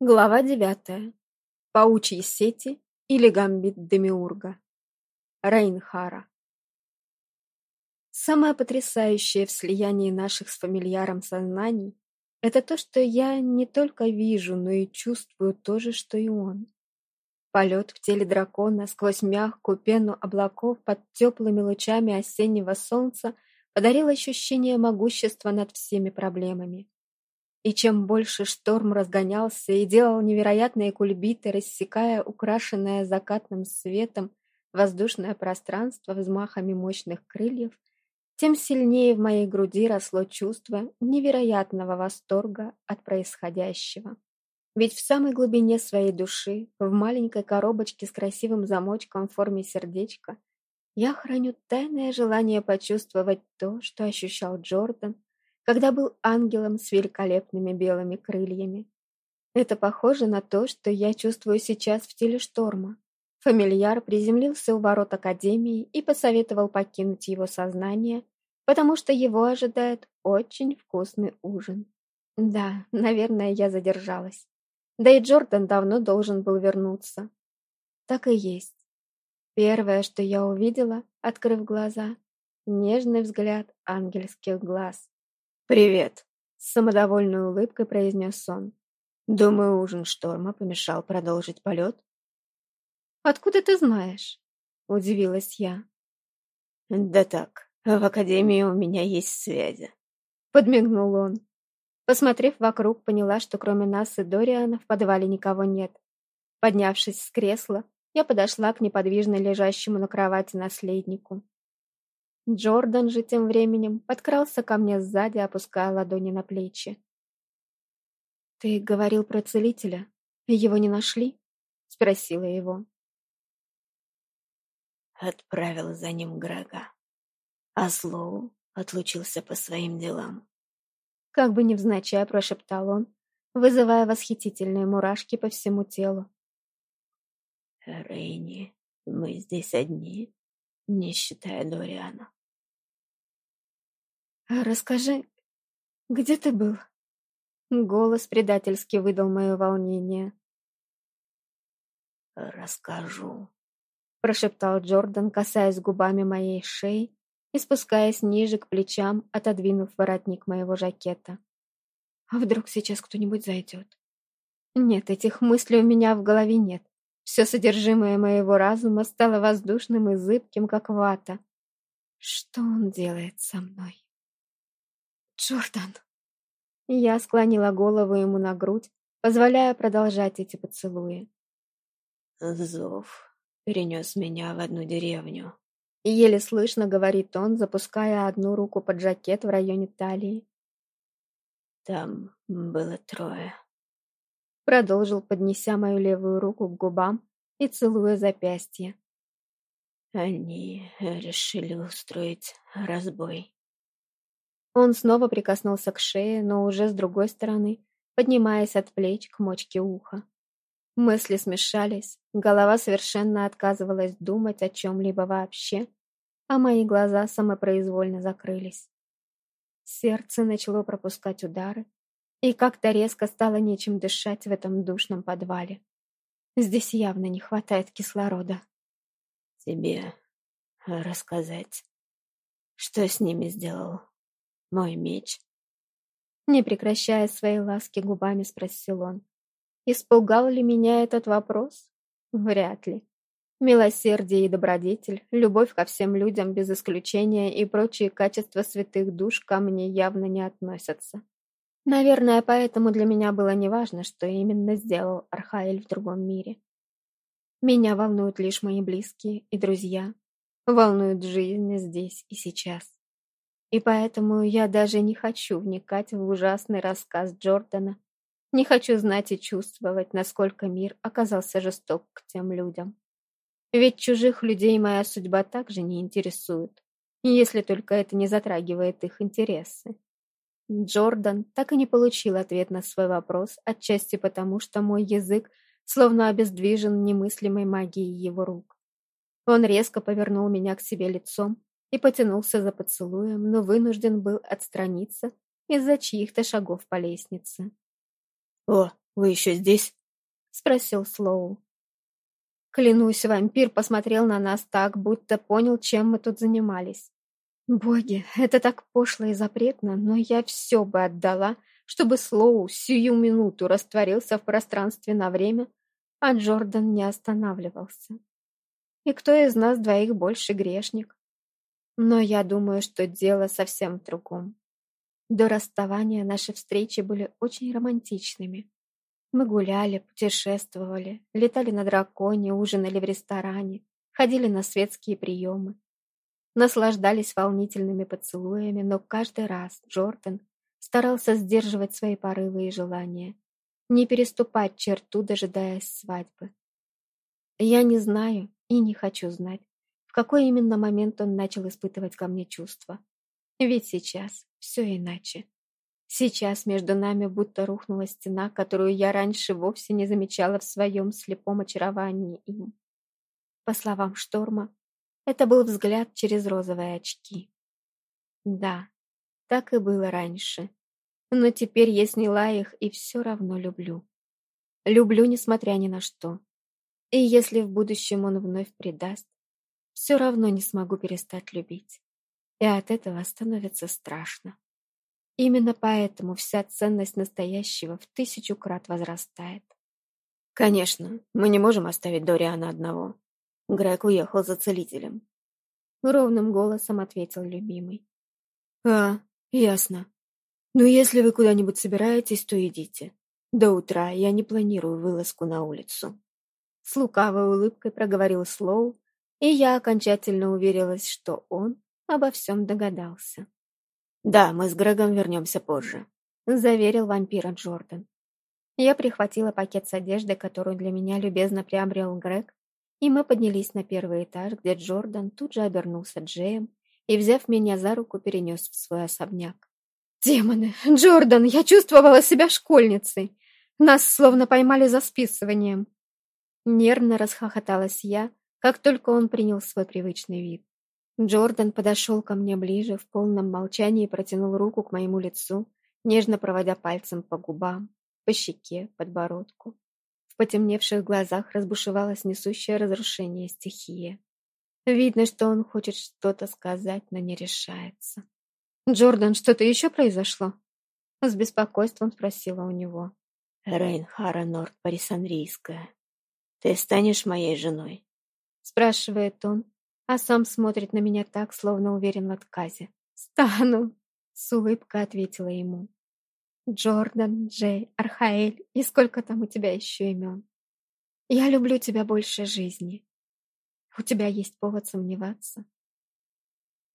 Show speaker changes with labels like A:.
A: Глава девятая. Паучьи сети или гамбит Демиурга. Рейнхара. Самое потрясающее в слиянии наших с фамильяром сознаний – это то, что я не только вижу, но и чувствую то же, что и он. Полет в теле дракона сквозь мягкую пену облаков под теплыми лучами осеннего солнца подарил ощущение могущества над всеми проблемами. И чем больше шторм разгонялся и делал невероятные кульбиты, рассекая украшенное закатным светом воздушное пространство взмахами мощных крыльев, тем сильнее в моей груди росло чувство невероятного восторга от происходящего. Ведь в самой глубине своей души, в маленькой коробочке с красивым замочком в форме сердечка, я храню тайное желание почувствовать то, что ощущал Джордан, когда был ангелом с великолепными белыми крыльями. Это похоже на то, что я чувствую сейчас в теле шторма. Фамильяр приземлился у ворот Академии и посоветовал покинуть его сознание, потому что его ожидает очень вкусный ужин. Да, наверное, я задержалась. Да и Джордан давно должен был вернуться. Так и есть. Первое, что я увидела, открыв глаза, нежный взгляд ангельских глаз.
B: «Привет!» — с самодовольной улыбкой произнес он. «Думаю, ужин шторма помешал продолжить полет».
A: «Откуда ты знаешь?» — удивилась я.
B: «Да так, в академии у меня есть связи», —
A: подмигнул он. Посмотрев вокруг, поняла, что кроме нас и Дориана в подвале никого нет. Поднявшись с кресла, я подошла к неподвижно лежащему на кровати наследнику. Джордан же тем временем подкрался ко мне сзади, опуская ладони на плечи. «Ты говорил про целителя. Его не нашли?» — спросила его.
B: Отправил за ним Грега, а Слоу отлучился по своим делам.
A: Как бы невзначай прошептал он, вызывая восхитительные мурашки по всему телу.
B: «Рейни, мы здесь одни, не считая Дориана.
A: «Расскажи, где ты был?» Голос предательски выдал мое волнение.
B: «Расскажу», — прошептал
A: Джордан, касаясь губами моей шеи и спускаясь ниже к плечам, отодвинув воротник моего жакета. «А вдруг сейчас кто-нибудь зайдет?» Нет, этих мыслей у меня в голове нет. Все содержимое моего разума стало воздушным и зыбким, как вата. Что он делает со мной? «Джордан!» Я склонила голову ему на грудь, позволяя продолжать эти поцелуи.
B: «Зов перенес меня в одну деревню», —
A: еле слышно говорит он, запуская одну руку под жакет в районе талии.
B: «Там было трое», —
A: продолжил, поднеся мою левую руку к губам и целуя запястье.
B: «Они решили устроить разбой».
A: Он снова прикоснулся к шее, но уже с другой стороны, поднимаясь от плеч к мочке уха. Мысли смешались, голова совершенно отказывалась думать о чем-либо вообще, а мои глаза самопроизвольно закрылись. Сердце начало пропускать удары, и как-то резко стало нечем дышать в этом душном подвале. Здесь явно не хватает кислорода.
B: Тебе рассказать, что с ними сделал мой меч.
A: Не прекращая своей ласки губами, спросил он. Испугал ли меня этот вопрос? Вряд ли. Милосердие и добродетель, любовь ко всем людям без исключения и прочие качества святых душ ко мне явно не относятся. Наверное, поэтому для меня было неважно, что именно сделал Архаэль в другом мире. Меня волнуют лишь мои близкие и друзья. Волнует жизнь здесь и сейчас. И поэтому я даже не хочу вникать в ужасный рассказ Джордана, не хочу знать и чувствовать, насколько мир оказался жесток к тем людям. Ведь чужих людей моя судьба также не интересует, если только это не затрагивает их интересы. Джордан так и не получил ответ на свой вопрос, отчасти потому, что мой язык словно обездвижен немыслимой магией его рук. Он резко повернул меня к себе лицом, и потянулся за поцелуем, но вынужден был отстраниться из-за чьих-то шагов по лестнице.
B: «О, вы еще здесь?» — спросил Слоу.
A: Клянусь, вампир посмотрел на нас так, будто понял, чем мы тут занимались. Боги, это так пошло и запретно, но я все бы отдала, чтобы Слоу сию минуту растворился в пространстве на время, а Джордан не останавливался. И кто из нас двоих больше грешник? Но я думаю, что дело совсем в другом. До расставания наши встречи были очень романтичными. Мы гуляли, путешествовали, летали на драконе, ужинали в ресторане, ходили на светские приемы. Наслаждались волнительными поцелуями, но каждый раз Джордан старался сдерживать свои порывы и желания, не переступать черту, дожидаясь свадьбы. Я не знаю и не хочу знать, в какой именно момент он начал испытывать ко мне чувства. Ведь сейчас все иначе. Сейчас между нами будто рухнула стена, которую я раньше вовсе не замечала в своем слепом очаровании им. По словам Шторма, это был взгляд через розовые очки. Да, так и было раньше. Но теперь я сняла их и все равно люблю. Люблю, несмотря ни на что. И если в будущем он вновь предаст, все равно не смогу перестать любить. И от этого становится страшно. Именно поэтому вся ценность настоящего в тысячу крат возрастает.
B: Конечно, мы не можем оставить Дориана одного. Грег уехал за целителем.
A: Ровным голосом ответил любимый.
B: А, ясно. Ну, если вы куда-нибудь собираетесь, то идите. До утра я не планирую вылазку на улицу.
A: С лукавой улыбкой проговорил Слоу, и я окончательно уверилась, что он обо всем догадался.
B: «Да, мы с Грегом вернемся позже», —
A: заверил вампира Джордан. Я прихватила пакет с одеждой, которую для меня любезно приобрел Грег, и мы поднялись на первый этаж, где Джордан тут же обернулся Джеем и, взяв меня за руку, перенес в свой особняк. «Демоны! Джордан, я чувствовала себя школьницей! Нас словно поймали за списыванием!» Нервно расхохоталась я, как только он принял свой привычный вид. Джордан подошел ко мне ближе, в полном молчании протянул руку к моему лицу, нежно проводя пальцем по губам, по щеке, подбородку. В потемневших глазах разбушевалось несущее разрушение стихия. Видно, что он хочет что-то сказать, но не решается. «Джордан, что-то еще произошло?» С беспокойством спросила у него.
B: «Рейнхара Норд Парисанрийская, ты станешь моей женой?»
A: Спрашивает он, а сам смотрит на меня так, словно уверен в отказе. «Стану!» — с улыбкой ответила ему. «Джордан, Джей, Архаэль и сколько там у тебя еще имен? Я люблю тебя больше жизни. У тебя есть повод сомневаться?»